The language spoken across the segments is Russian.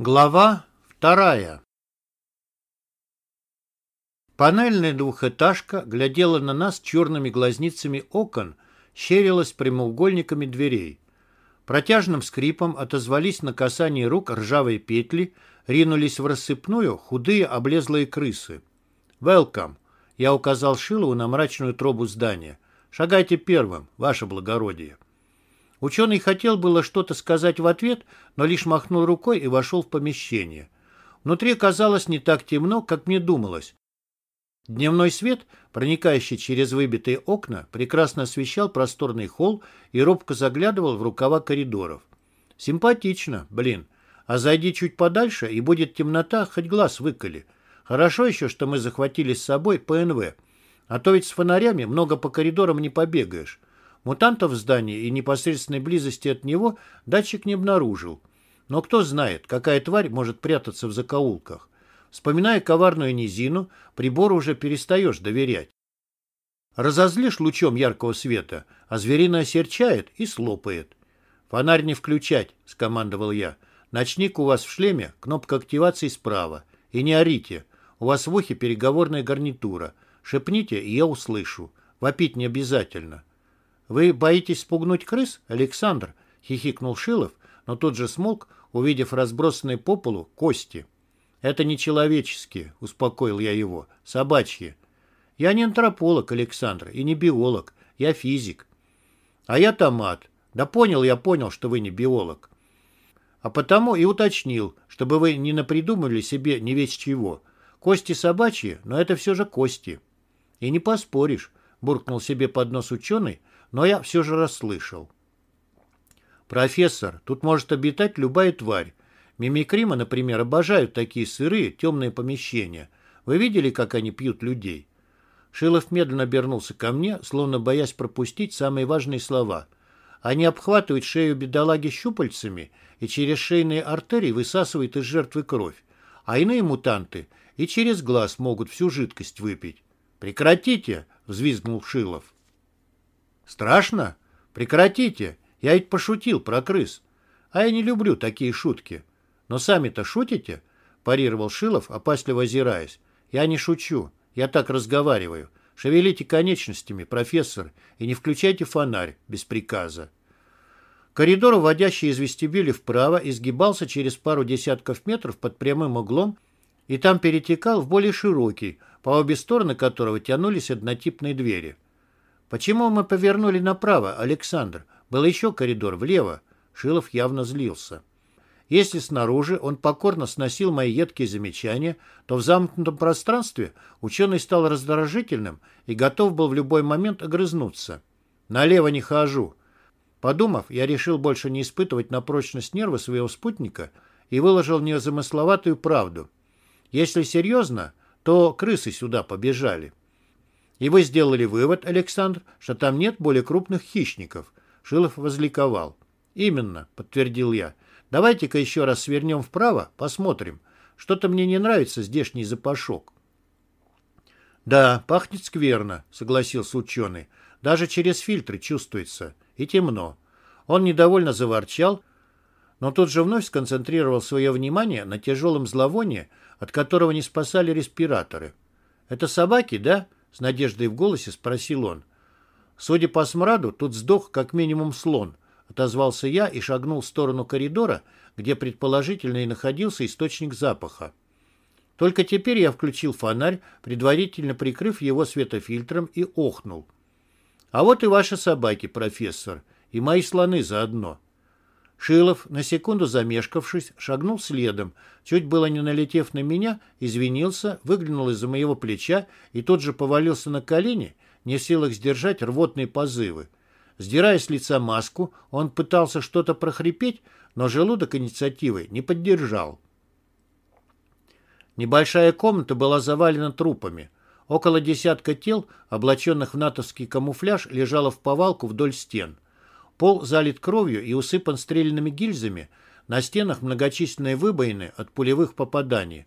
Глава вторая Панельная двухэтажка глядела на нас черными глазницами окон, щерилась прямоугольниками дверей. Протяжным скрипом отозвались на касание рук ржавые петли, ринулись в рассыпную худые облезлые крысы. «Велкам!» — я указал Шилову на мрачную тробу здания. «Шагайте первым, ваше благородие». Ученый хотел было что-то сказать в ответ, но лишь махнул рукой и вошел в помещение. Внутри казалось не так темно, как мне думалось. Дневной свет, проникающий через выбитые окна, прекрасно освещал просторный холл и робко заглядывал в рукава коридоров. Симпатично, блин. А зайди чуть подальше, и будет темнота, хоть глаз выколи. Хорошо еще, что мы захватили с собой ПНВ. А то ведь с фонарями много по коридорам не побегаешь. Мутантов в здании и непосредственной близости от него датчик не обнаружил. Но кто знает, какая тварь может прятаться в закоулках. Вспоминая коварную низину, прибору уже перестаешь доверять. Разозлишь лучом яркого света, а звериное серчает и слопает. «Фонарь не включать», — скомандовал я. «Ночник у вас в шлеме, кнопка активации справа. И не орите. У вас в ухе переговорная гарнитура. Шепните, и я услышу. Вопить не обязательно. «Вы боитесь спугнуть крыс, Александр?» — хихикнул Шилов, но тут же смолк, увидев разбросанные по полу кости. «Это не человеческие», — успокоил я его, — «собачьи». «Я не антрополог, Александр, и не биолог. Я физик». «А я томат. Да понял я, понял, что вы не биолог». «А потому и уточнил, чтобы вы не напридумывали себе не весь чего. Кости собачьи, но это все же кости». «И не поспоришь», — буркнул себе под нос ученый, но я все же расслышал. «Профессор, тут может обитать любая тварь. Мимикрима, например, обожают такие сырые, темные помещения. Вы видели, как они пьют людей?» Шилов медленно обернулся ко мне, словно боясь пропустить самые важные слова. Они обхватывают шею бедолаги щупальцами и через шейные артерии высасывают из жертвы кровь. А иные мутанты и через глаз могут всю жидкость выпить. «Прекратите!» — взвизгнул Шилов. Страшно? Прекратите. Я ведь пошутил про крыс. А я не люблю такие шутки. Но сами-то шутите? Парировал Шилов, опасливо озираясь. Я не шучу. Я так разговариваю. Шевелите конечностями, профессор, и не включайте фонарь без приказа. Коридор, уводящий из вестибюля вправо, изгибался через пару десятков метров под прямым углом и там перетекал в более широкий, по обе стороны которого тянулись однотипные двери. «Почему мы повернули направо, Александр? Был еще коридор влево». Шилов явно злился. Если снаружи он покорно сносил мои едкие замечания, то в замкнутом пространстве ученый стал раздражительным и готов был в любой момент огрызнуться. «Налево не хожу». Подумав, я решил больше не испытывать на прочность нервы своего спутника и выложил незамысловатую правду. Если серьезно, то крысы сюда побежали. И вы сделали вывод, Александр, что там нет более крупных хищников. Шилов возликовал. Именно, подтвердил я. Давайте-ка еще раз свернем вправо, посмотрим. Что-то мне не нравится здешний запашок. Да, пахнет скверно, согласился ученый. Даже через фильтры чувствуется. И темно. Он недовольно заворчал, но тут же вновь сконцентрировал свое внимание на тяжелом зловонии, от которого не спасали респираторы. «Это собаки, да?» С надеждой в голосе спросил он. Судя по смраду, тут сдох как минимум слон. Отозвался я и шагнул в сторону коридора, где предположительно и находился источник запаха. Только теперь я включил фонарь, предварительно прикрыв его светофильтром, и охнул. А вот и ваши собаки, профессор, и мои слоны заодно. Шилов, на секунду замешкавшись, шагнул следом, чуть было не налетев на меня, извинился, выглянул из-за моего плеча и тут же повалился на колени, не в силах сдержать рвотные позывы. Сдирая с лица маску, он пытался что-то прохрипеть, но желудок инициативы не поддержал. Небольшая комната была завалена трупами. Около десятка тел, облаченных в натовский камуфляж, лежало в повалку вдоль стен – Пол залит кровью и усыпан стрельными гильзами, на стенах многочисленные выбоины от пулевых попаданий.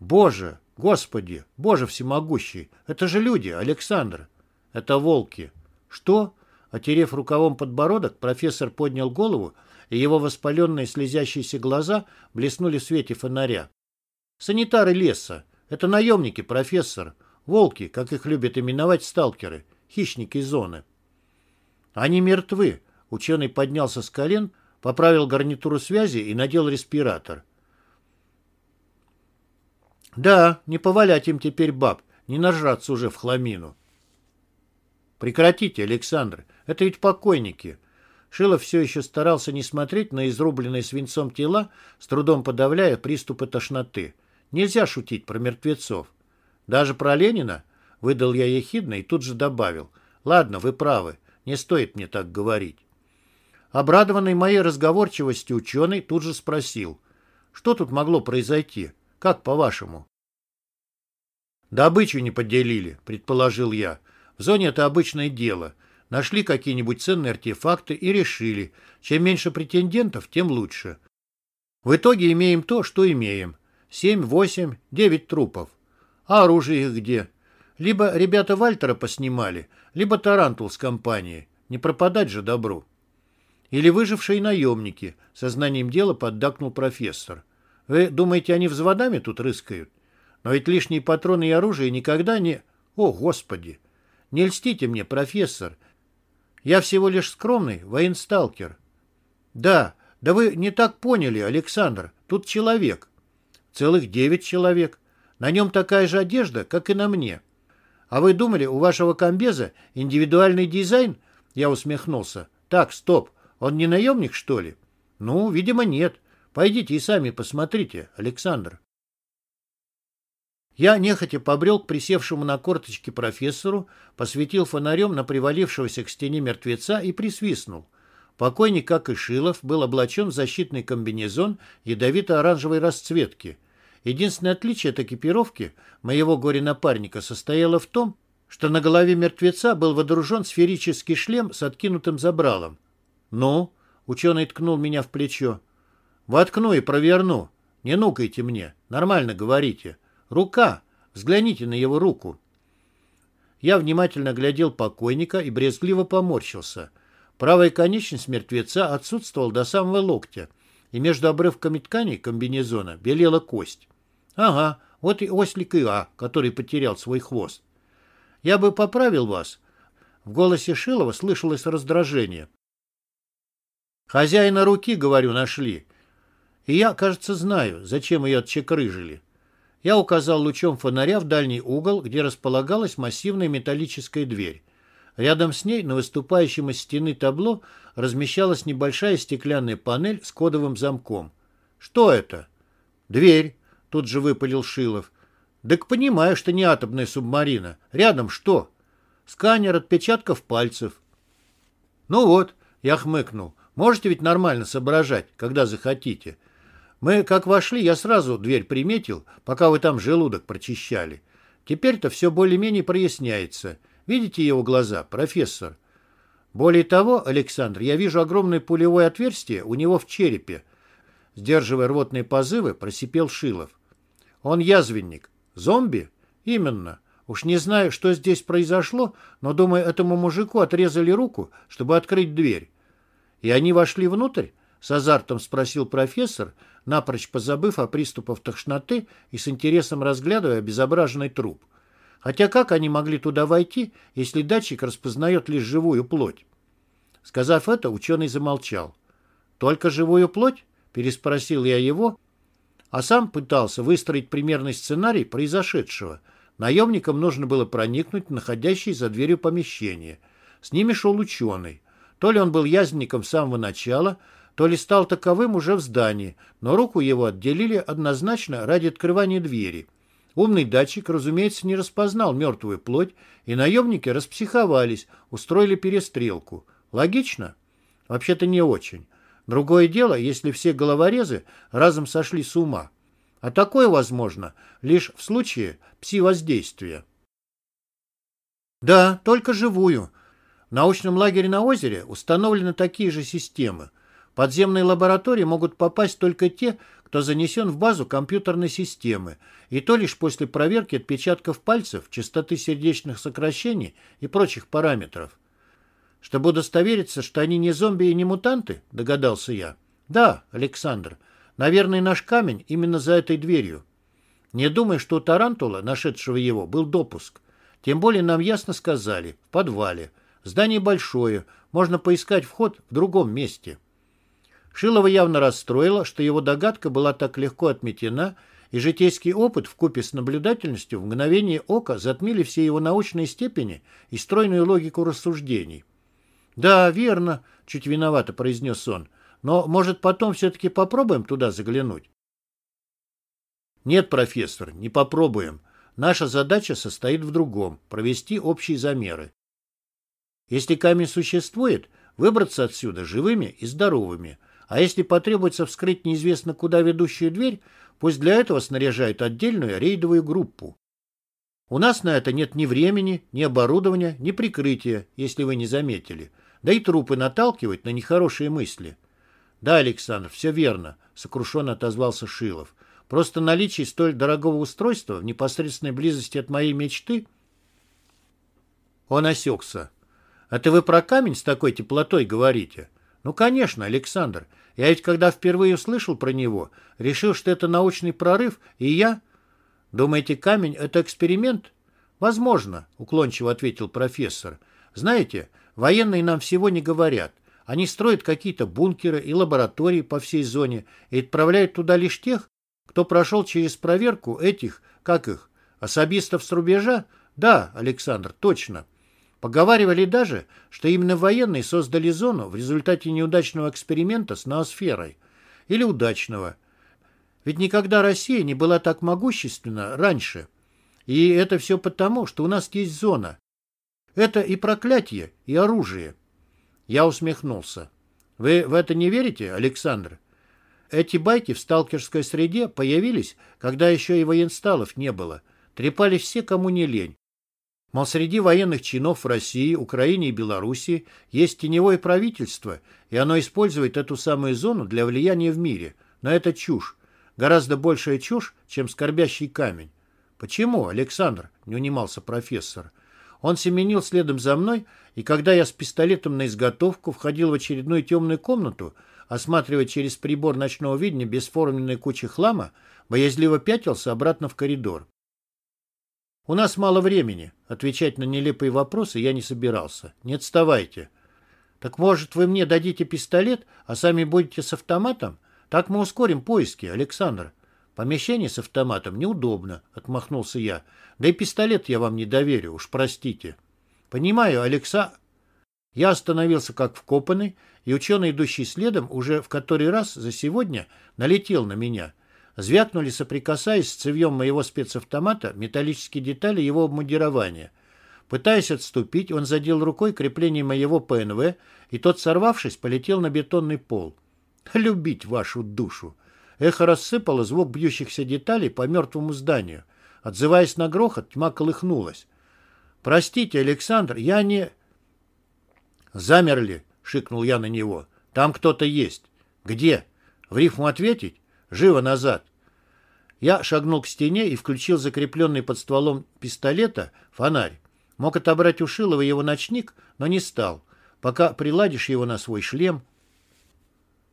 Боже, Господи, Боже всемогущий, это же люди, Александр. Это волки. Что? Отерев рукавом подбородок, профессор поднял голову, и его воспаленные слезящиеся глаза блеснули в свете фонаря. «Санитары леса. Это наемники, профессор. Волки, как их любят именовать сталкеры. Хищники зоны». «Они мертвы», — ученый поднялся с колен, поправил гарнитуру связи и надел респиратор. «Да, не повалять им теперь баб, не нажраться уже в хламину». «Прекратите, Александр, это ведь покойники». Шилов все еще старался не смотреть на изрубленные свинцом тела, с трудом подавляя приступы тошноты. Нельзя шутить про мертвецов. Даже про Ленина? Выдал я ехидно и тут же добавил. Ладно, вы правы, не стоит мне так говорить. Обрадованный моей разговорчивостью ученый тут же спросил. Что тут могло произойти? Как по-вашему? Добычу не поделили, предположил я. В зоне это обычное дело. Нашли какие-нибудь ценные артефакты и решили, чем меньше претендентов, тем лучше. В итоге имеем то, что имеем. Семь, восемь, девять трупов. А оружие их где? Либо ребята Вальтера поснимали, либо Тарантул с компанией. Не пропадать же добру. Или выжившие наемники, сознанием дела поддакнул профессор. Вы думаете, они взводами тут рыскают? Но ведь лишние патроны и оружие никогда не... О, Господи! Не льстите мне, профессор. Я всего лишь скромный военсталкер. Да, да вы не так поняли, Александр. Тут человек. Целых девять человек. На нем такая же одежда, как и на мне. А вы думали, у вашего комбеза индивидуальный дизайн? Я усмехнулся. Так, стоп. Он не наемник, что ли? Ну, видимо, нет. Пойдите и сами посмотрите, Александр. Я нехотя побрел к присевшему на корточки профессору, посветил фонарем на привалившегося к стене мертвеца и присвистнул. Покойник, как и Шилов, был облачен в защитный комбинезон ядовито-оранжевой расцветки. Единственное отличие от экипировки моего горе-напарника состояло в том, что на голове мертвеца был водружен сферический шлем с откинутым забралом. «Ну?» — ученый ткнул меня в плечо. «Воткну и проверну. Не нукайте мне. Нормально говорите». «Рука! Взгляните на его руку!» Я внимательно глядел покойника и брезгливо поморщился. Правая конечность мертвеца отсутствовала до самого локтя, и между обрывками ткани комбинезона белела кость. Ага, вот и ослик Иа, который потерял свой хвост. Я бы поправил вас. В голосе Шилова слышалось раздражение. Хозяина руки, говорю, нашли. И я, кажется, знаю, зачем ее отчекрыжили. Я указал лучом фонаря в дальний угол, где располагалась массивная металлическая дверь. Рядом с ней на выступающем из стены табло размещалась небольшая стеклянная панель с кодовым замком. «Что это?» «Дверь», — тут же выпалил Шилов. «Так понимаю, что не атомная субмарина. Рядом что?» «Сканер отпечатков пальцев». «Ну вот», — я хмыкнул, — «можете ведь нормально соображать, когда захотите. Мы, как вошли, я сразу дверь приметил, пока вы там желудок прочищали. Теперь-то все более-менее проясняется. Видите его глаза, профессор? Более того, Александр, я вижу огромное пулевое отверстие у него в черепе. Сдерживая рвотные позывы, просипел Шилов. Он язвенник. Зомби? Именно. Уж не знаю, что здесь произошло, но, думаю, этому мужику отрезали руку, чтобы открыть дверь. И они вошли внутрь? С азартом спросил профессор, напрочь позабыв о приступах тошноты и с интересом разглядывая обезображенный труп. Хотя как они могли туда войти, если датчик распознает лишь живую плоть? Сказав это, ученый замолчал. «Только живую плоть?» – переспросил я его, а сам пытался выстроить примерный сценарий произошедшего. Наемникам нужно было проникнуть в находящее за дверью помещение. С ними шел ученый. То ли он был язвенником с самого начала, то ли стал таковым уже в здании, но руку его отделили однозначно ради открывания двери. Умный датчик, разумеется, не распознал мертвую плоть, и наемники распсиховались, устроили перестрелку. Логично? Вообще-то не очень. Другое дело, если все головорезы разом сошли с ума. А такое возможно лишь в случае пси-воздействия. Да, только живую. В научном лагере на озере установлены такие же системы – подземные лаборатории могут попасть только те, кто занесен в базу компьютерной системы, и то лишь после проверки отпечатков пальцев, частоты сердечных сокращений и прочих параметров. Чтобы удостовериться, что они не зомби и не мутанты, догадался я. Да, Александр, наверное, наш камень именно за этой дверью. Не думаю, что у Тарантула, нашедшего его, был допуск. Тем более нам ясно сказали, в подвале. Здание большое, можно поискать вход в другом месте. Шилова явно расстроила, что его догадка была так легко отметена, и житейский опыт вкупе с наблюдательностью в мгновение ока затмили все его научные степени и стройную логику рассуждений. «Да, верно», — чуть виновато произнес он, «но, может, потом все-таки попробуем туда заглянуть?» «Нет, профессор, не попробуем. Наша задача состоит в другом – провести общие замеры. Если камень существует, выбраться отсюда живыми и здоровыми. А если потребуется вскрыть неизвестно куда ведущую дверь, пусть для этого снаряжают отдельную рейдовую группу. У нас на это нет ни времени, ни оборудования, ни прикрытия, если вы не заметили. Да и трупы наталкивают на нехорошие мысли. Да, Александр, все верно, сокрушенно отозвался Шилов. Просто наличие столь дорогого устройства в непосредственной близости от моей мечты... Он осекся. «Это вы про камень с такой теплотой говорите?» «Ну, конечно, Александр. Я ведь когда впервые услышал про него, решил, что это научный прорыв, и я...» «Думаете, камень — это эксперимент?» «Возможно», — уклончиво ответил профессор. «Знаете, военные нам всего не говорят. Они строят какие-то бункеры и лаборатории по всей зоне и отправляют туда лишь тех, кто прошел через проверку этих, как их, особистов с рубежа? Да, Александр, точно. Поговаривали даже, что именно военные создали зону в результате неудачного эксперимента с ноосферой. Или удачного. Ведь никогда Россия не была так могущественна раньше. И это все потому, что у нас есть зона. Это и проклятие, и оружие. Я усмехнулся. Вы в это не верите, Александр? Эти байки в сталкерской среде появились, когда еще и военсталов не было. Трепали все, кому не лень. Мол, среди военных чинов в России, Украине и Белоруссии есть теневое правительство, и оно использует эту самую зону для влияния в мире. Но это чушь. Гораздо большая чушь, чем скорбящий камень. «Почему, Александр?» – не унимался профессор. Он семенил следом за мной, и когда я с пистолетом на изготовку входил в очередную темную комнату – осматривая через прибор ночного видения бесформенные кучи хлама, боязливо пятился обратно в коридор. «У нас мало времени. Отвечать на нелепые вопросы я не собирался. Не отставайте. Так, может, вы мне дадите пистолет, а сами будете с автоматом? Так мы ускорим поиски, Александр. Помещение с автоматом неудобно», — отмахнулся я. «Да и пистолет я вам не доверю, уж простите». «Понимаю, Алекса...» Я остановился как вкопанный, и ученый, идущий следом, уже в который раз за сегодня налетел на меня. Звякнули, соприкасаясь с цевьем моего спецавтомата, металлические детали его обмундирования. Пытаясь отступить, он задел рукой крепление моего ПНВ, и тот, сорвавшись, полетел на бетонный пол. «Любить вашу душу!» Эхо рассыпало звук бьющихся деталей по мертвому зданию. Отзываясь на грохот, тьма колыхнулась. «Простите, Александр, я не...» «Замерли!» — шикнул я на него. «Там кто-то есть». «Где?» «В рифму ответить?» «Живо назад!» Я шагнул к стене и включил закрепленный под стволом пистолета фонарь. Мог отобрать у Шилова его ночник, но не стал. Пока приладишь его на свой шлем...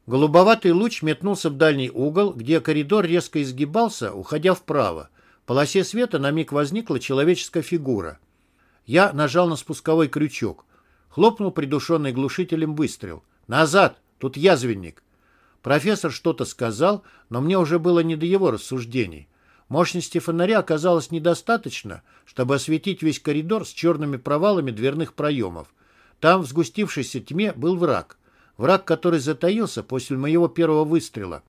Голубоватый луч метнулся в дальний угол, где коридор резко изгибался, уходя вправо. В полосе света на миг возникла человеческая фигура. Я нажал на спусковой крючок. Хлопнул придушенный глушителем выстрел. «Назад! Тут язвенник!» Профессор что-то сказал, но мне уже было не до его рассуждений. Мощности фонаря оказалось недостаточно, чтобы осветить весь коридор с черными провалами дверных проемов. Там в сгустившейся тьме был враг. Враг, который затаился после моего первого выстрела.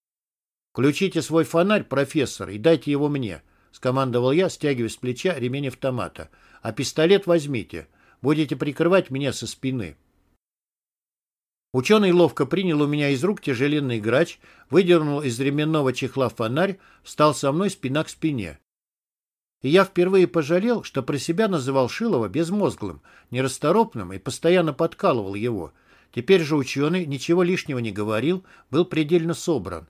«Включите свой фонарь, профессор, и дайте его мне», — скомандовал я, стягивая с плеча ремень автомата. «А пистолет возьмите. Будете прикрывать меня со спины». Ученый ловко принял у меня из рук тяжеленный грач, выдернул из ременного чехла фонарь, встал со мной спина к спине. И я впервые пожалел, что про себя называл Шилова безмозглым, нерасторопным и постоянно подкалывал его. Теперь же ученый ничего лишнего не говорил, был предельно собран.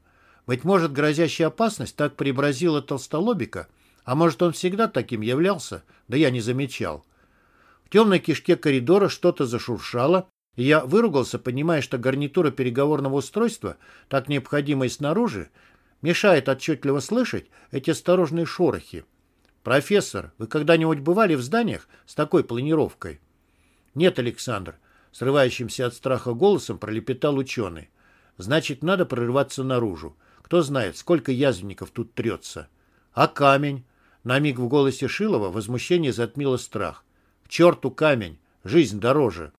Быть может, грозящая опасность так преобразила толстолобика, а может, он всегда таким являлся, да я не замечал. В темной кишке коридора что-то зашуршало, И я выругался, понимая, что гарнитура переговорного устройства, так необходимая снаружи, мешает отчетливо слышать эти осторожные шорохи. «Профессор, вы когда-нибудь бывали в зданиях с такой планировкой?» «Нет, Александр», — срывающимся от страха голосом пролепетал ученый. «Значит, надо прорываться наружу. Кто знает, сколько язвенников тут трется. А камень?» На миг в голосе Шилова возмущение затмило страх. «К черту камень! Жизнь дороже!»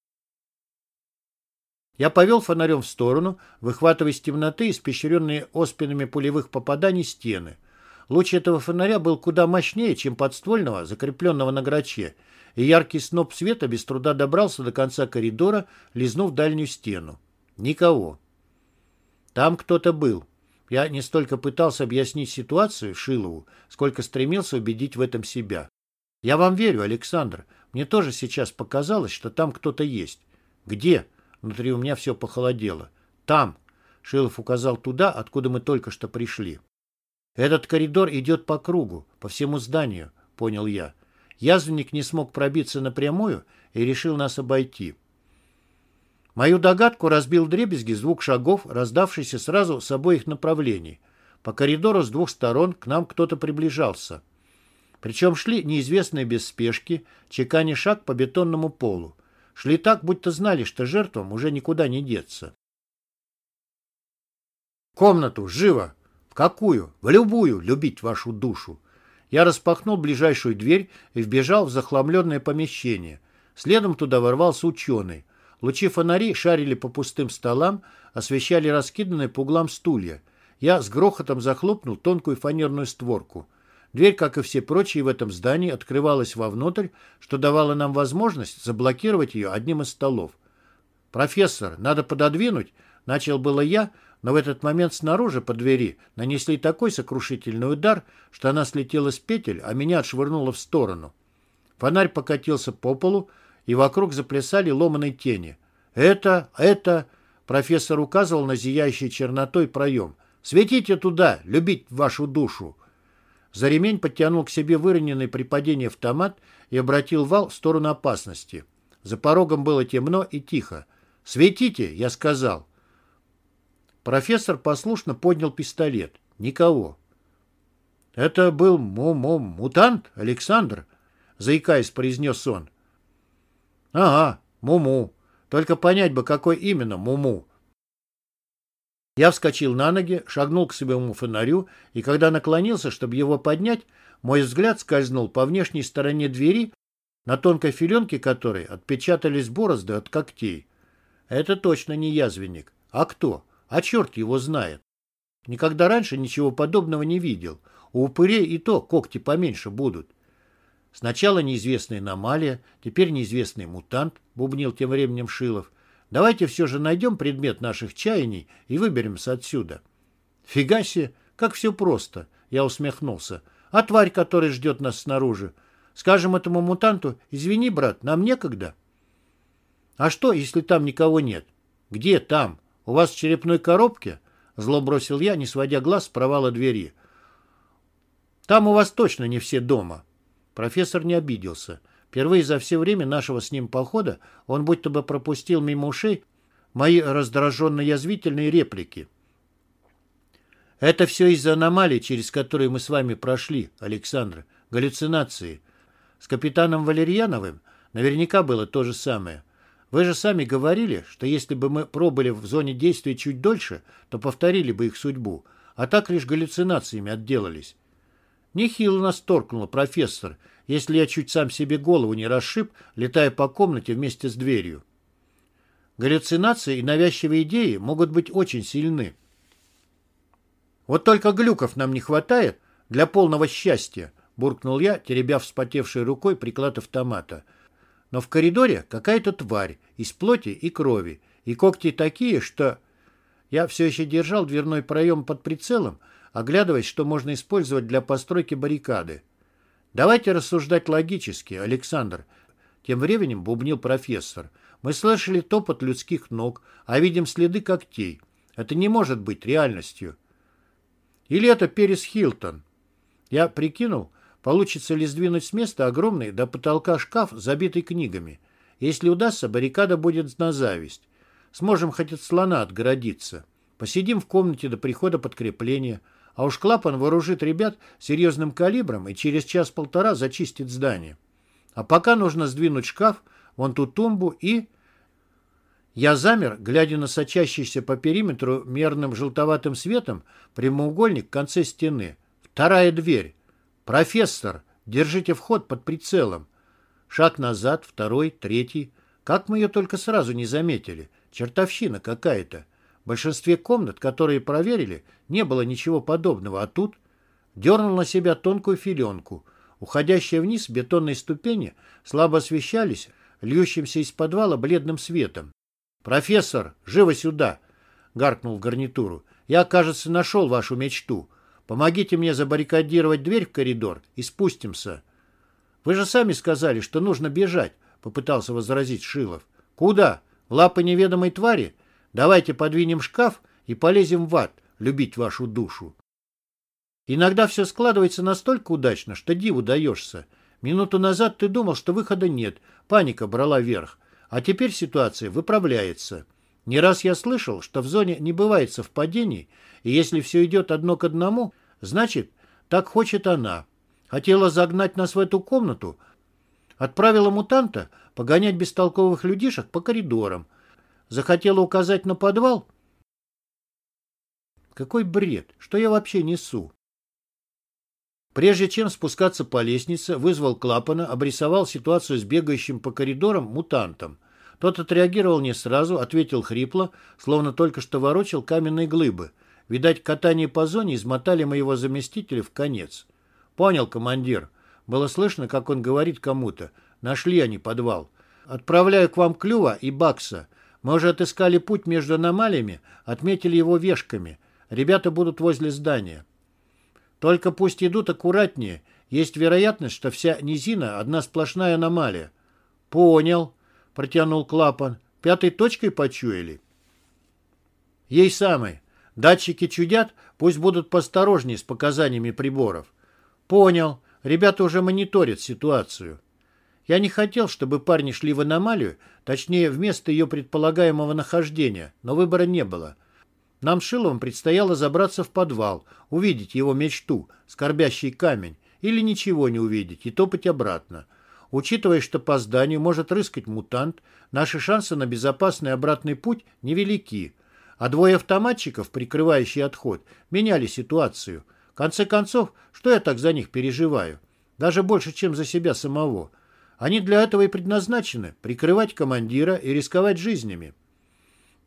Я повел фонарем в сторону, выхватывая из темноты испещренные оспинами пулевых попаданий стены. Луч этого фонаря был куда мощнее, чем подствольного, закрепленного на граче, и яркий сноп света без труда добрался до конца коридора, лизнув дальнюю стену. Никого. Там кто-то был. Я не столько пытался объяснить ситуацию Шилову, сколько стремился убедить в этом себя. Я вам верю, Александр. Мне тоже сейчас показалось, что там кто-то есть. Где? Внутри у меня все похолодело. Там. Шилов указал туда, откуда мы только что пришли. Этот коридор идет по кругу, по всему зданию, понял я. Язвенник не смог пробиться напрямую и решил нас обойти. Мою догадку разбил дребезги звук шагов, раздавшийся сразу с обоих направлений. По коридору с двух сторон к нам кто-то приближался. Причем шли неизвестные без спешки, чеканя шаг по бетонному полу. Шли так, будто знали, что жертвам уже никуда не деться. «Комнату! Живо! В какую? В любую! Любить вашу душу!» Я распахнул ближайшую дверь и вбежал в захламленное помещение. Следом туда ворвался ученый. Лучи фонарей шарили по пустым столам, освещали раскиданные по углам стулья. Я с грохотом захлопнул тонкую фанерную створку. Дверь, как и все прочие в этом здании, открывалась вовнутрь, что давало нам возможность заблокировать ее одним из столов. «Профессор, надо пододвинуть», — начал было я, но в этот момент снаружи по двери нанесли такой сокрушительный удар, что она слетела с петель, а меня отшвырнуло в сторону. Фонарь покатился по полу, и вокруг заплясали ломаные тени. «Это, это...» — профессор указывал на зияющий чернотой проем. «Светите туда, любить вашу душу!» За ремень подтянул к себе выроненный при падении автомат и обратил вал в сторону опасности. За порогом было темно и тихо. «Светите!» — я сказал. Профессор послушно поднял пистолет. Никого. «Это был му-му-мутант, Александр?» — заикаясь, произнес он. Ага, Муму. Только понять бы, какой именно Муму. Я вскочил на ноги, шагнул к своему фонарю, и когда наклонился, чтобы его поднять, мой взгляд скользнул по внешней стороне двери, на тонкой филенке которой отпечатались борозды от когтей. Это точно не язвенник. А кто? А черт его знает. Никогда раньше ничего подобного не видел. У упырей и то когти поменьше будут. Сначала неизвестная аномалия, теперь неизвестный мутант, бубнил тем временем Шилов. Давайте все же найдем предмет наших чаяний и выберемся отсюда. Фига себе, как все просто, я усмехнулся. А тварь, которая ждет нас снаружи? Скажем этому мутанту, извини, брат, нам некогда. А что, если там никого нет? Где там? У вас в черепной коробке? Зло бросил я, не сводя глаз с провала двери. Там у вас точно не все дома. Профессор не обиделся. Впервые за все время нашего с ним похода он будто бы пропустил мимо ушей мои раздраженно-язвительные реплики. Это все из-за аномалий, через которые мы с вами прошли, Александр. Галлюцинации. С капитаном Валерьяновым наверняка было то же самое. Вы же сами говорили, что если бы мы пробыли в зоне действия чуть дольше, то повторили бы их судьбу, а так лишь галлюцинациями отделались. Нехило нас торкнуло, профессор, если я чуть сам себе голову не расшиб, летая по комнате вместе с дверью. Галлюцинации и навязчивые идеи могут быть очень сильны. Вот только глюков нам не хватает для полного счастья, буркнул я, теребя вспотевшей рукой приклад автомата. Но в коридоре какая-то тварь из плоти и крови, и когти такие, что... Я все еще держал дверной проем под прицелом, оглядываясь, что можно использовать для постройки баррикады. «Давайте рассуждать логически, Александр», — тем временем бубнил профессор. «Мы слышали топот людских ног, а видим следы когтей. Это не может быть реальностью». «Или это Перес Хилтон?» Я прикинул, получится ли сдвинуть с места огромный до потолка шкаф, забитый книгами. Если удастся, баррикада будет на зависть. Сможем хоть от слона отгородиться. Посидим в комнате до прихода подкрепления. А уж Клапан вооружит ребят серьезным калибром и через час-полтора зачистит здание. А пока нужно сдвинуть шкаф, вон ту тумбу и... Я замер, глядя на сочащийся по периметру мерным желтоватым светом прямоугольник в конце стены. Вторая дверь. «Профессор, держите вход под прицелом». Шаг назад, второй, третий. Как мы ее только сразу не заметили. Чертовщина какая-то. В большинстве комнат, которые проверили, не было ничего подобного, а тут дернул на себя тонкую филенку. Уходящие вниз бетонные ступени слабо освещались льющимся из подвала бледным светом. «Профессор, живо сюда!» — гаркнул в гарнитуру. «Я, кажется, нашел вашу мечту. Помогите мне забаррикадировать дверь в коридор и спустимся». «Вы же сами сказали, что нужно бежать», — попытался возразить Шилов. «Куда? В лапы неведомой твари? Давайте подвинем шкаф и полезем в ад, любить вашу душу». Иногда все складывается настолько удачно, что диву даешься. Минуту назад ты думал, что выхода нет, паника брала верх. А теперь ситуация выправляется. Не раз я слышал, что в зоне не бывает совпадений, и если все идет одно к одному, значит, так хочет она. Хотела загнать нас в эту комнату, отправила мутанта погонять бестолковых людишек по коридорам. Захотела указать на подвал? Какой бред! Что я вообще несу? Прежде чем спускаться по лестнице, вызвал клапана, обрисовал ситуацию с бегающим по коридорам мутантом. Тот отреагировал не сразу, ответил хрипло, словно только что ворочил каменные глыбы. Видать, катание по зоне измотали моего заместителя в конец. «Понял, командир». Было слышно, как он говорит кому-то. «Нашли они подвал. Отправляю к вам Клюва и Бакса. Мы уже отыскали путь между аномалиями, отметили его вешками. Ребята будут возле здания». Только пусть идут аккуратнее. Есть вероятность, что вся низина – одна сплошная аномалия. Понял, протянул клапан. Пятой точкой почуяли? Ей самой. Датчики чудят, пусть будут посторожнее с показаниями приборов. Понял. Ребята уже мониторят ситуацию. Я не хотел, чтобы парни шли в аномалию, точнее, вместо ее предполагаемого нахождения, но выбора не было. Нам Шиловым предстояло забраться в подвал, увидеть его мечту, скорбящий камень, или ничего не увидеть и топать обратно. Учитывая, что по зданию может рыскать мутант, наши шансы на безопасный обратный путь невелики. А двое автоматчиков, прикрывающие отход, меняли ситуацию. В конце концов, что я так за них переживаю? Даже больше, чем за себя самого. Они для этого и предназначены – прикрывать командира и рисковать жизнями.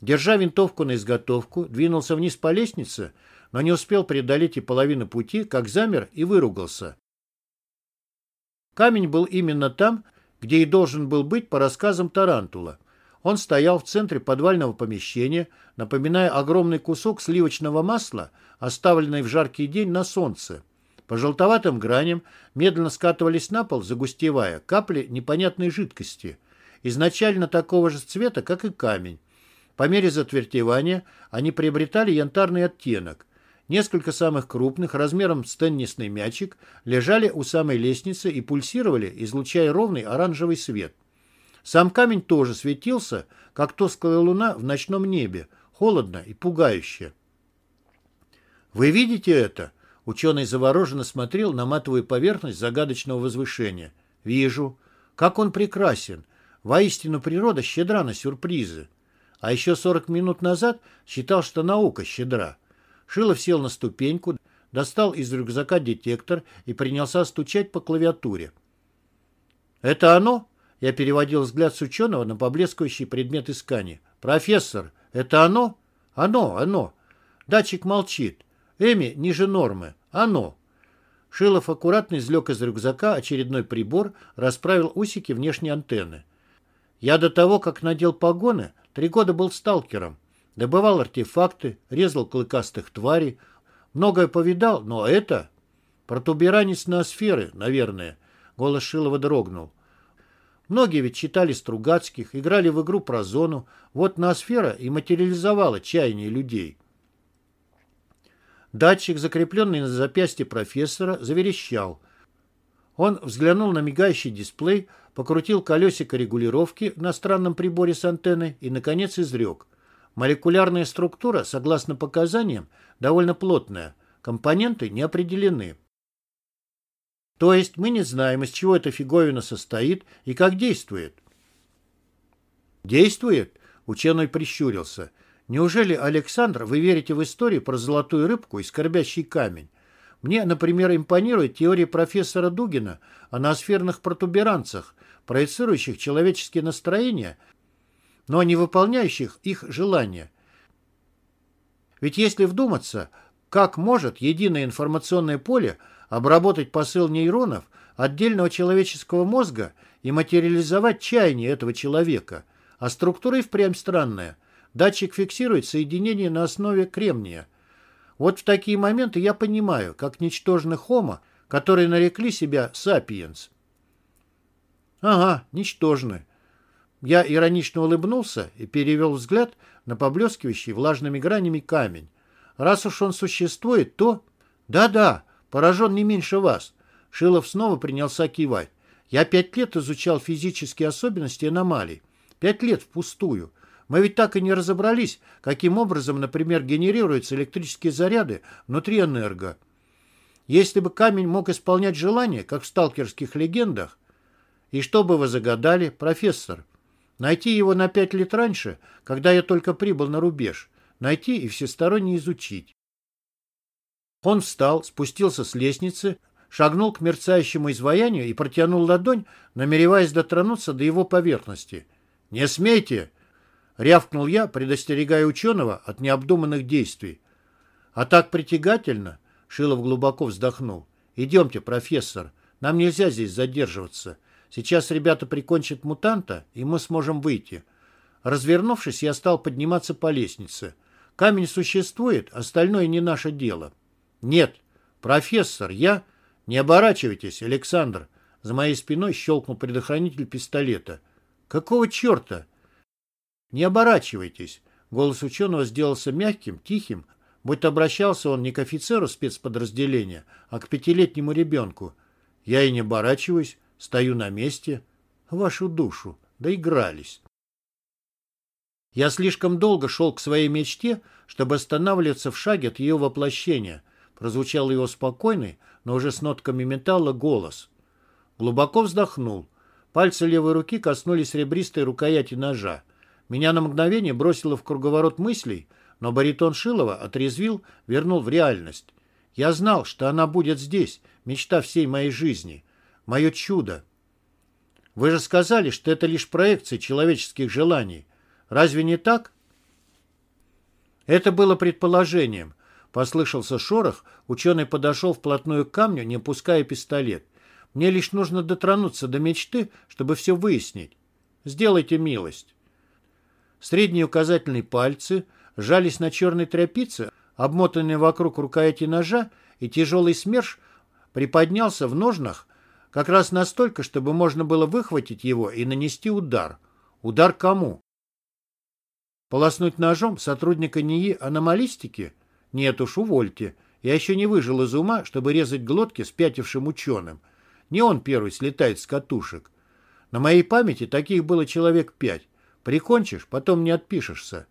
Держа винтовку на изготовку, двинулся вниз по лестнице, но не успел преодолеть и половину пути, как замер и выругался. Камень был именно там, где и должен был быть по рассказам Тарантула. Он стоял в центре подвального помещения, напоминая огромный кусок сливочного масла, оставленный в жаркий день на солнце. По желтоватым граням медленно скатывались на пол, загустевая, капли непонятной жидкости, изначально такого же цвета, как и камень. По мере затвертевания они приобретали янтарный оттенок. Несколько самых крупных, размером с теннисный мячик, лежали у самой лестницы и пульсировали, излучая ровный оранжевый свет. Сам камень тоже светился, как тусклая луна в ночном небе, холодно и пугающе. «Вы видите это?» Ученый завороженно смотрел на матовую поверхность загадочного возвышения. «Вижу. Как он прекрасен! Воистину природа щедра на сюрпризы!» А еще 40 минут назад считал, что наука щедра. Шилов сел на ступеньку, достал из рюкзака детектор и принялся стучать по клавиатуре. «Это оно?» Я переводил взгляд с ученого на поблескивающий предмет искания. «Профессор, это оно?» «Оно, оно!» Датчик молчит. «Эми ниже нормы. Оно!» Шилов аккуратно извлек из рюкзака очередной прибор, расправил усики внешней антенны. Я до того, как надел погоны, Три года был сталкером. Добывал артефакты, резал клыкастых тварей. Многое повидал, но это... Протуберанец ноосферы, наверное. Голос Шилова дрогнул. Многие ведь читали Стругацких, играли в игру про зону. Вот ноосфера и материализовала чаяние людей. Датчик, закрепленный на запястье профессора, заверещал. Он взглянул на мигающий дисплей, покрутил колесико регулировки на странном приборе с антенной и, наконец, изрек. Молекулярная структура, согласно показаниям, довольно плотная. Компоненты не определены. То есть мы не знаем, из чего эта фиговина состоит и как действует. Действует? Ученый прищурился. Неужели, Александр, вы верите в историю про золотую рыбку и скорбящий камень? Мне, например, импонирует теория профессора Дугина о ноосферных протуберанцах, проецирующих человеческие настроения, но не выполняющих их желания. Ведь если вдуматься, как может единое информационное поле обработать посыл нейронов отдельного человеческого мозга и материализовать чаяние этого человека, а структура и впрямь странная. Датчик фиксирует соединение на основе кремния – вот в такие моменты я понимаю, как ничтожный хомо, которые нарекли себя сапиенс. Ага, ничтожны. Я иронично улыбнулся и перевел взгляд на поблескивающий влажными гранями камень. Раз уж он существует, то... Да-да, поражен не меньше вас. Шилов снова принялся кивать. Я пять лет изучал физические особенности аномалий. Пять лет впустую. Мы ведь так и не разобрались, каким образом, например, генерируются электрические заряды внутри энерго. Если бы камень мог исполнять желания, как в сталкерских легендах, и что бы вы загадали, профессор? Найти его на пять лет раньше, когда я только прибыл на рубеж. Найти и всесторонне изучить. Он встал, спустился с лестницы, шагнул к мерцающему изваянию и протянул ладонь, намереваясь дотронуться до его поверхности. «Не смейте!» Рявкнул я, предостерегая ученого от необдуманных действий. А так притягательно, Шилов глубоко вздохнул. Идемте, профессор, нам нельзя здесь задерживаться. Сейчас ребята прикончат мутанта, и мы сможем выйти. Развернувшись, я стал подниматься по лестнице. Камень существует, остальное не наше дело. Нет, профессор, я... Не оборачивайтесь, Александр. За моей спиной щелкнул предохранитель пистолета. Какого черта? «Не оборачивайтесь!» Голос ученого сделался мягким, тихим, будто обращался он не к офицеру спецподразделения, а к пятилетнему ребенку. «Я и не оборачиваюсь, стою на месте. Вашу душу, доигрались!» Я слишком долго шел к своей мечте, чтобы останавливаться в шаге от ее воплощения. Прозвучал его спокойный, но уже с нотками металла голос. Глубоко вздохнул. Пальцы левой руки коснулись ребристой рукояти ножа. Меня на мгновение бросило в круговорот мыслей, но баритон Шилова отрезвил, вернул в реальность. Я знал, что она будет здесь, мечта всей моей жизни. Мое чудо. Вы же сказали, что это лишь проекция человеческих желаний. Разве не так? Это было предположением. Послышался шорох, ученый подошел вплотную к камню, не опуская пистолет. Мне лишь нужно дотронуться до мечты, чтобы все выяснить. Сделайте милость. Средние указательные пальцы сжались на черной тряпице, обмотанной вокруг рукояти ножа, и тяжелый смерш приподнялся в ножнах как раз настолько, чтобы можно было выхватить его и нанести удар. Удар кому? Полоснуть ножом сотрудника НИИ аномалистики? Нет уж, увольте. Я еще не выжил из ума, чтобы резать глотки спятившим ученым. Не он первый слетает с катушек. На моей памяти таких было человек пять. Прикончишь, потом не отпишешься.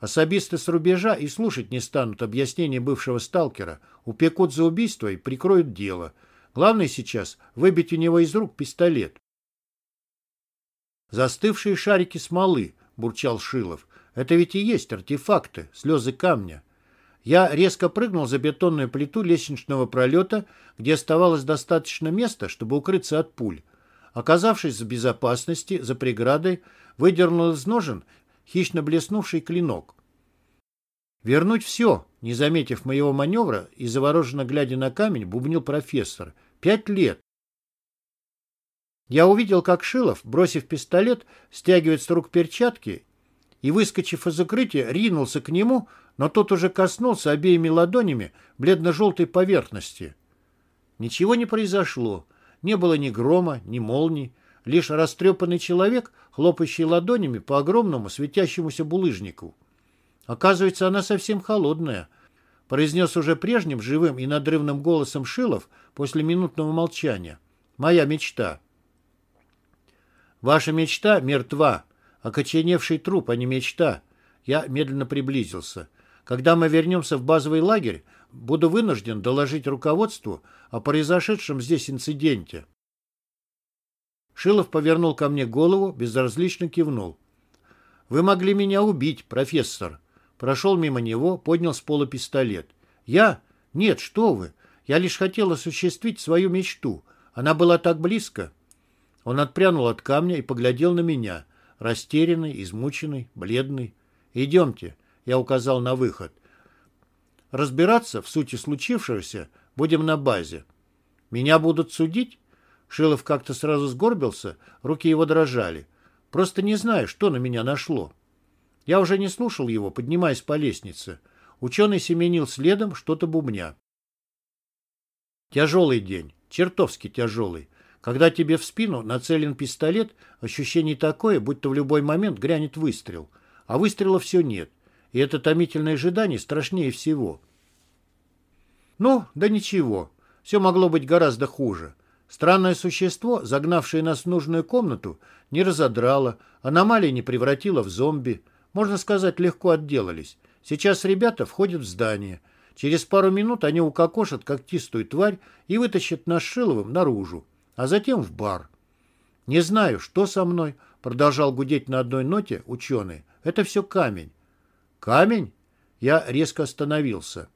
Особисты с рубежа и слушать не станут объяснения бывшего сталкера, упекут за убийство и прикроют дело. Главное сейчас выбить у него из рук пистолет. «Застывшие шарики смолы», — бурчал Шилов. «Это ведь и есть артефакты, слезы камня». Я резко прыгнул за бетонную плиту лестничного пролета, где оставалось достаточно места, чтобы укрыться от пуль. Оказавшись в безопасности, за преградой, выдернул из ножен хищно блеснувший клинок. «Вернуть все!» Не заметив моего маневра и завороженно глядя на камень, бубнил профессор. «Пять лет!» Я увидел, как Шилов, бросив пистолет, стягивает с рук перчатки и, выскочив из укрытия, ринулся к нему, но тот уже коснулся обеими ладонями бледно-желтой поверхности. Ничего не произошло. Не было ни грома, ни молний. Лишь растрепанный человек, хлопающий ладонями по огромному светящемуся булыжнику. Оказывается, она совсем холодная, произнес уже прежним живым и надрывным голосом Шилов после минутного молчания. Моя мечта. Ваша мечта мертва. Окоченевший труп, а не мечта. Я медленно приблизился. Когда мы вернемся в базовый лагерь, буду вынужден доложить руководству о произошедшем здесь инциденте. Шилов повернул ко мне голову, безразлично кивнул. «Вы могли меня убить, профессор». Прошел мимо него, поднял с пола пистолет. «Я? Нет, что вы. Я лишь хотел осуществить свою мечту. Она была так близко». Он отпрянул от камня и поглядел на меня, растерянный, измученный, бледный. «Идемте», — я указал на выход. «Разбираться в сути случившегося будем на базе. Меня будут судить?» Шилов как-то сразу сгорбился, руки его дрожали. Просто не знаю, что на меня нашло. Я уже не слушал его, поднимаясь по лестнице. Ученый семенил следом, что-то бубня. Тяжелый день, чертовски тяжелый. Когда тебе в спину нацелен пистолет, ощущение такое, будто в любой момент грянет выстрел. А выстрела все нет. И это томительное ожидание страшнее всего. Ну, да ничего. Все могло быть гораздо хуже. Странное существо, загнавшее нас в нужную комнату, не разодрало, аномалии не превратило в зомби. Можно сказать, легко отделались. Сейчас ребята входят в здание. Через пару минут они укокошат когтистую тварь и вытащат нас Шиловым наружу, а затем в бар. «Не знаю, что со мной», — продолжал гудеть на одной ноте ученый. «Это все камень». «Камень?» Я резко остановился.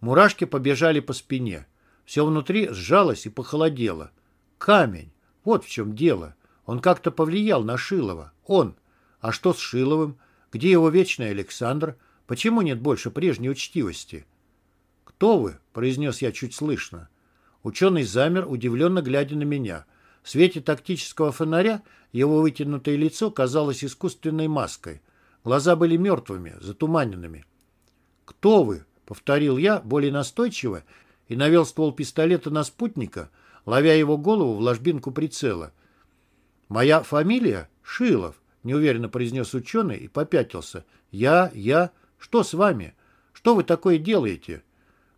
Мурашки побежали по спине. Все внутри сжалось и похолодело. Камень. Вот в чем дело. Он как-то повлиял на Шилова. Он. А что с Шиловым? Где его вечный Александр? Почему нет больше прежней учтивости? «Кто вы?» – произнес я чуть слышно. Ученый замер, удивленно глядя на меня. В свете тактического фонаря его вытянутое лицо казалось искусственной маской. Глаза были мертвыми, затуманенными. «Кто вы?» — повторил я более настойчиво и навел ствол пистолета на спутника, ловя его голову в ложбинку прицела. «Моя фамилия — Шилов», — неуверенно произнес ученый и попятился. «Я, я... Что с вами? Что вы такое делаете?»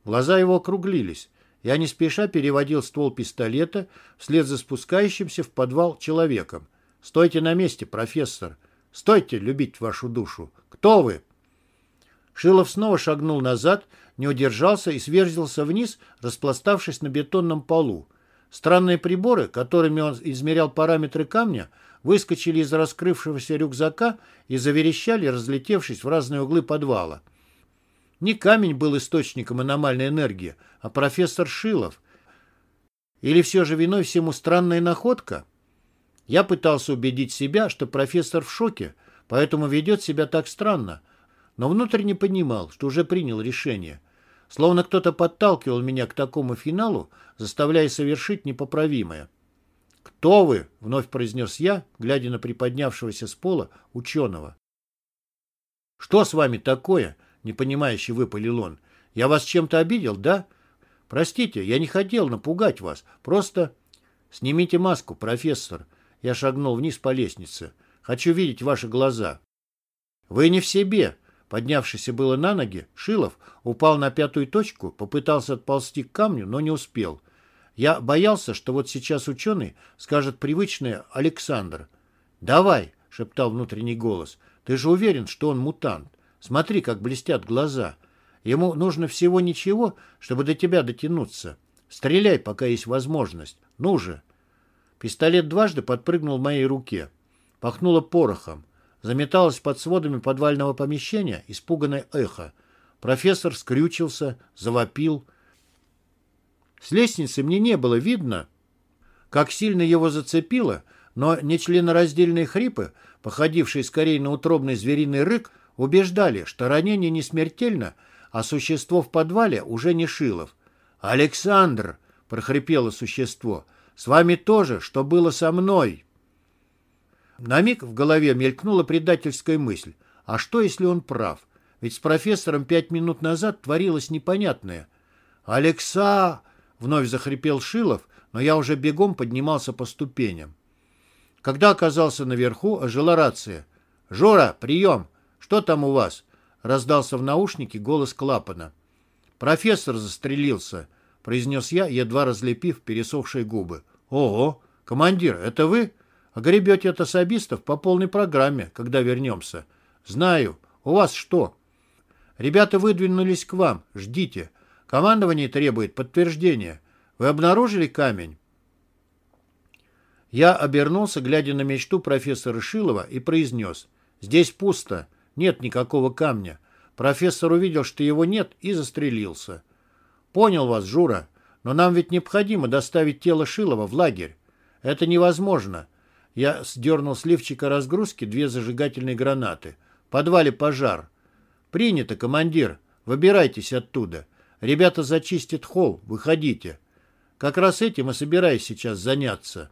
Глаза его округлились. Я не спеша переводил ствол пистолета вслед за спускающимся в подвал человеком. «Стойте на месте, профессор! Стойте, любить вашу душу! Кто вы?» Шилов снова шагнул назад, не удержался и сверзился вниз, распластавшись на бетонном полу. Странные приборы, которыми он измерял параметры камня, выскочили из раскрывшегося рюкзака и заверещали, разлетевшись в разные углы подвала. Не камень был источником аномальной энергии, а профессор Шилов. Или все же виной всему странная находка? Я пытался убедить себя, что профессор в шоке, поэтому ведет себя так странно – но внутренне понимал, что уже принял решение. Словно кто-то подталкивал меня к такому финалу, заставляя совершить непоправимое. «Кто вы?» — вновь произнес я, глядя на приподнявшегося с пола ученого. «Что с вами такое?» — непонимающе выпалил он. «Я вас чем-то обидел, да? Простите, я не хотел напугать вас. Просто...» «Снимите маску, профессор». Я шагнул вниз по лестнице. «Хочу видеть ваши глаза». «Вы не в себе», Поднявшийся было на ноги, Шилов упал на пятую точку, попытался отползти к камню, но не успел. Я боялся, что вот сейчас ученый скажет привычное «Александр». «Давай!» — шептал внутренний голос. «Ты же уверен, что он мутант? Смотри, как блестят глаза. Ему нужно всего ничего, чтобы до тебя дотянуться. Стреляй, пока есть возможность. Ну же!» Пистолет дважды подпрыгнул в моей руке. Пахнуло порохом. Заметалось под сводами подвального помещения испуганное эхо. Профессор скрючился, завопил. С лестницы мне не было видно, как сильно его зацепило, но нечленораздельные хрипы, походившие скорее на утробный звериный рык, убеждали, что ранение не смертельно, а существо в подвале уже не Шилов. «Александр!» — прохрипело существо. «С вами тоже, что было со мной!» На миг в голове мелькнула предательская мысль. А что, если он прав? Ведь с профессором пять минут назад творилось непонятное. «Алекса!» — вновь захрипел Шилов, но я уже бегом поднимался по ступеням. Когда оказался наверху, ожила рация. «Жора, прием! Что там у вас?» — раздался в наушнике голос Клапана. «Профессор застрелился», — произнес я, едва разлепив пересохшие губы. «Ого! Командир, это вы? Огребете от особистов по полной программе, когда вернемся. Знаю. У вас что?» «Ребята выдвинулись к вам. Ждите. Командование требует подтверждения. Вы обнаружили камень?» Я обернулся, глядя на мечту профессора Шилова, и произнес. «Здесь пусто. Нет никакого камня. Профессор увидел, что его нет, и застрелился». «Понял вас, Жура. Но нам ведь необходимо доставить тело Шилова в лагерь. Это невозможно». Я сдернул с лифчика разгрузки две зажигательные гранаты. В подвале пожар. «Принято, командир. Выбирайтесь оттуда. Ребята зачистят холл. Выходите. Как раз этим и собираюсь сейчас заняться».